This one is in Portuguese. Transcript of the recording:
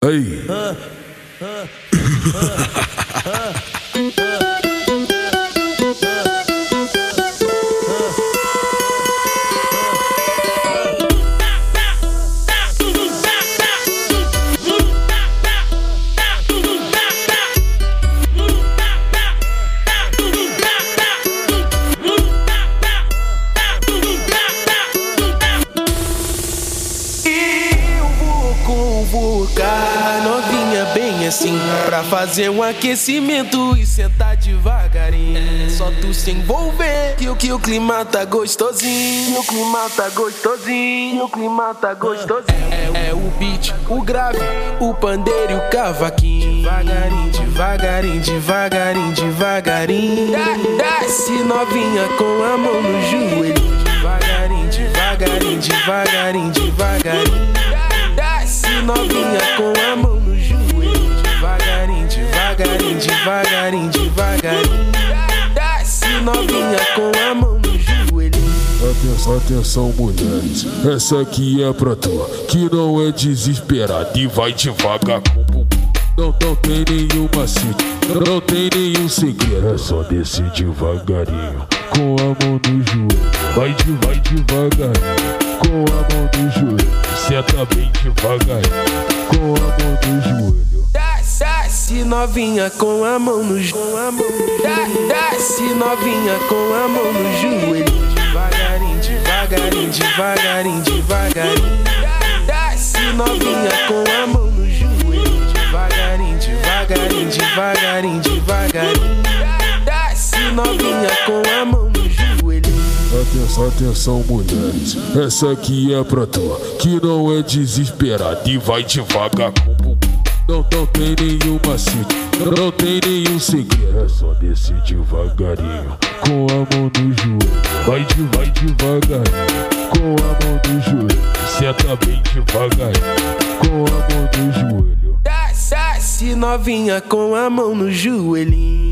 哎。Convocar novinha bem assim Pra fazer um aquecimento e sentar devagarinho. Só tu se envolver que o que o clima tá gostosinho. O clima tá gostosinho, o clima tá gostosinho. É, é o beat, o grave, o pandeiro e o cavaquinho. Devagarinho, devagarinho, devagarinho, devagarinho. Desce novinha com a mão no joelho. Devagarinho, devagarinho, devagarinho, devagarinho novinha com a mão no joelho Devagarinho, devagarinho, devagarinho, devagarinho Desce novinha com a mão no joelho Atenção, atenção, mulheres. Essa aqui é pra tu, que não é desesperada e vai devagar com. Não, não tem nenhum macete, não tem nenhum segredo. É só descer devagarinho, com a mão no joelho. Vai, de, vai devagarinho, com a mão no joelho. Senta bem devagarinho, com a mão no joelho. Desce, desce novinha com a mão no joelho Desce novinha com a mão no joelho. Devagarinho, devagarinho, devagarinho, devagarinho. Desce novinha com a mão no joelho. Devagarinho, devagarinho, devagarinho, devagarinho. Desce novinha com a mão no joelho Atenção, atenção, mulheres. Essa aqui é pra tu, que não é desesperada e vai devagar com. Não, não tem nenhum macete, não, não tem nenhum segredo. É só descer devagarinho, com a mão no joelho. Vai, de, vai devagarinho, com a mão no joelho. Senta bem devagarinho, com a mão no joelho. Desce novinha com a mão no joelhinho